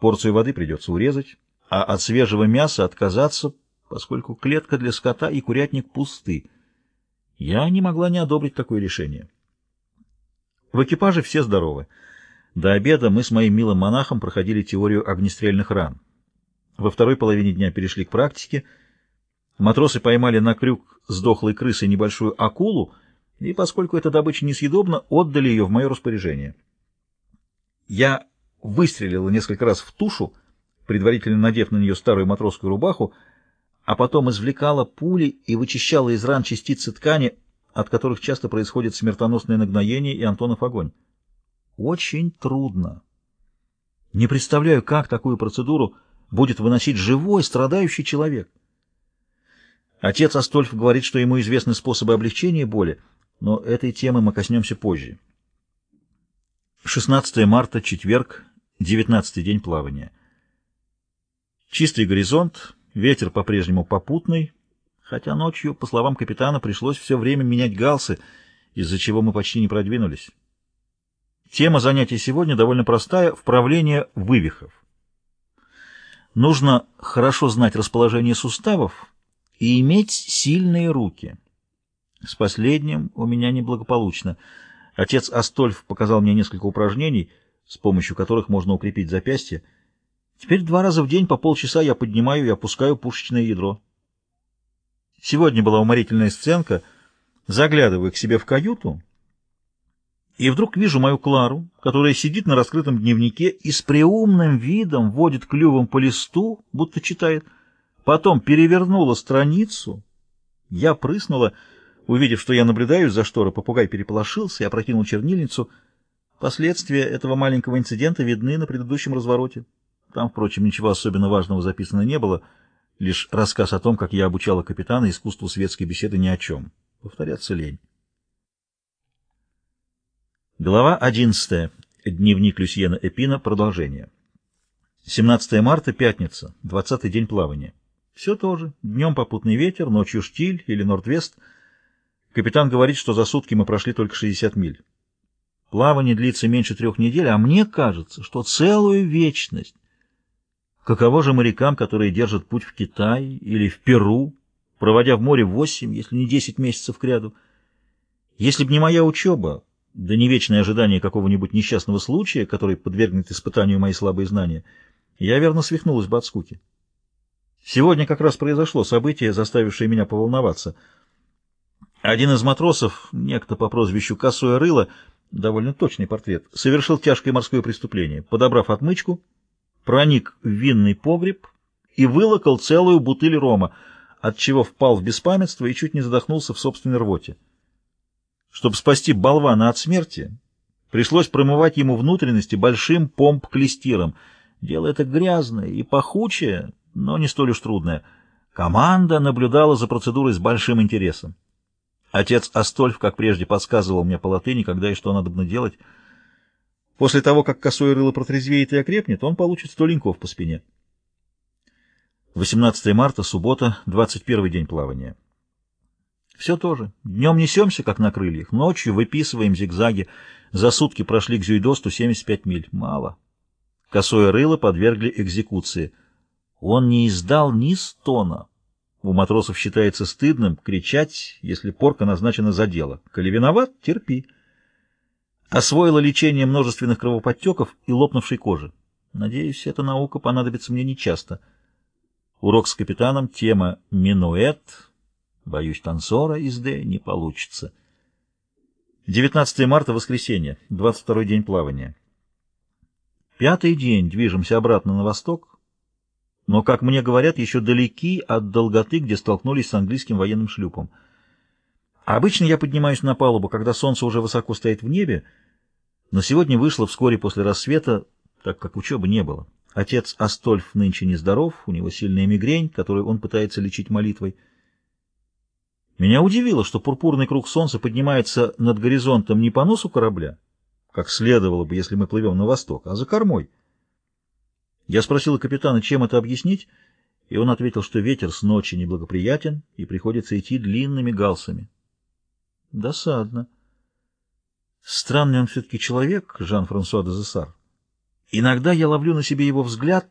Порцию воды придется урезать, а от свежего мяса отказаться, поскольку клетка для скота и курятник пусты. Я не могла не одобрить такое решение. В экипаже все здоровы. До обеда мы с моим милым монахом проходили теорию огнестрельных ран. Во второй половине дня перешли к практике. Матросы поймали на крюк с дохлой крысой небольшую акулу, и, поскольку эта добыча несъедобна, отдали ее в мое распоряжение. Я выстрелила несколько раз в тушу, предварительно надев на нее старую матросскую рубаху, а потом извлекала пули и вычищала из ран частицы ткани, от которых часто происходит смертоносное нагноение и Антонов огонь. Очень трудно. Не представляю, как такую процедуру будет выносить живой, страдающий человек. Отец Астольф говорит, что ему известны способы облегчения боли, но этой темы мы коснемся позже. 16 марта, четверг, 19 день плавания. Чистый горизонт, ветер по-прежнему попутный, хотя ночью, по словам капитана, пришлось все время менять галсы, из-за чего мы почти не продвинулись. Тема занятий сегодня довольно простая — вправление вывихов. Нужно хорошо знать расположение суставов и иметь сильные руки. С последним у меня неблагополучно. Отец Астольф показал мне несколько упражнений, с помощью которых можно укрепить запястье. Теперь два раза в день по полчаса я поднимаю и опускаю пушечное ядро. Сегодня была уморительная сценка. Заглядываю к себе в каюту и вдруг вижу мою Клару, которая сидит на раскрытом дневнике и с преумным видом водит клювом по листу, будто читает. Потом перевернула страницу. Я прыснула, увидев, что я наблюдаю за шторы, попугай переполошился и опрокинул чернильницу. Последствия этого маленького инцидента видны на предыдущем развороте. Там, впрочем, ничего особенно важного записано не было, лишь рассказ о том, как я обучала капитана искусству светской беседы ни о чем. Повторяться лень. Глава 11. Дневник Люсьена Эпина. Продолжение. 17 марта, пятница, 20 день плавания. Все то же. Днем попутный ветер, ночью штиль или норд-вест. Капитан говорит, что за сутки мы прошли только 60 миль. Плавание длится меньше трех недель, а мне кажется, что целую вечность. Каково же морякам, которые держат путь в Китай или в Перу, проводя в море 8, если не 10 месяцев кряду? Если б не моя учеба, да не вечное ожидание какого-нибудь несчастного случая, который подвергнет испытанию мои слабые знания, я верно свихнулась бы от скуки. Сегодня как раз произошло событие, заставившее меня поволноваться. Один из матросов, некто по прозвищу Косое Рыло, довольно точный портрет, совершил тяжкое морское преступление, подобрав отмычку, проник в винный погреб и вылокал целую бутыль рома, от чего впал в беспамятство и чуть не задохнулся в собственной рвоте. Чтобы спасти болвана от смерти, пришлось промывать ему внутренности большим помп-клестиром. Дело это грязное и пахучее, но не столь уж трудное. Команда наблюдала за процедурой с большим интересом. Отец Астольф, как прежде, подсказывал мне по латыни, когда и что надо было делать. После того, как косое рыло протрезвеет и окрепнет, он получит сто леньков по спине. 18 марта, суббота, 21 день плавания. Все то же. Днем несемся, как на крыльях, ночью выписываем зигзаги. За сутки прошли к Зюйдосту 75 миль. Мало. Косое рыло подвергли экзекуции. Он не издал ни стона. У матросов считается стыдным кричать, если порка назначена за дело. Коли виноват, терпи. Освоила лечение множественных кровоподтеков и лопнувшей кожи. Надеюсь, эта наука понадобится мне нечасто. Урок с капитаном, тема «Минуэт», Боюсь, танцора из Д не получится. 19 марта, воскресенье, 22 день плавания. Пятый день движемся обратно на восток, но, как мне говорят, еще далеки от долготы, где столкнулись с английским военным шлюпом. Обычно я поднимаюсь на палубу, когда солнце уже высоко стоит в небе, но сегодня вышло вскоре после рассвета, так как учебы не было. Отец Астольф нынче нездоров, у него сильная мигрень, которую он пытается лечить молитвой. Меня удивило, что пурпурный круг солнца поднимается над горизонтом не по носу корабля, как следовало бы, если мы плывем на восток, а за кормой. Я спросил капитана, чем это объяснить, и он ответил, что ветер с ночи неблагоприятен и приходится идти длинными галсами. Досадно. Странный он все-таки человек, Жан-Франсуа де Зессар. Иногда я ловлю на себе его взгляд,